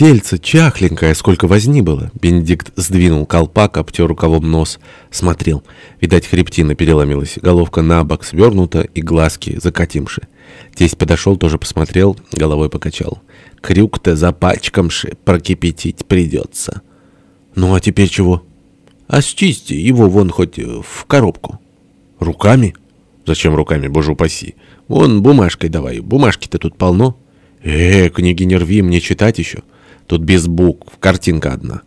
Тельце чахленькое, сколько возни было. Бенедикт сдвинул колпак, обтер рукавом нос. Смотрел. Видать, хребтина переломилась. Головка на бок свернута и глазки закатимши. Тесть подошел, тоже посмотрел, головой покачал. Крюк-то за пачкамши прокипятить придется. Ну а теперь чего? А счисти его вон хоть в коробку. Руками? Зачем руками, боже упаси? Вон бумажкой давай, бумажки-то тут полно. Э, книги не рви, мне читать еще. Тут без букв, картинка одна.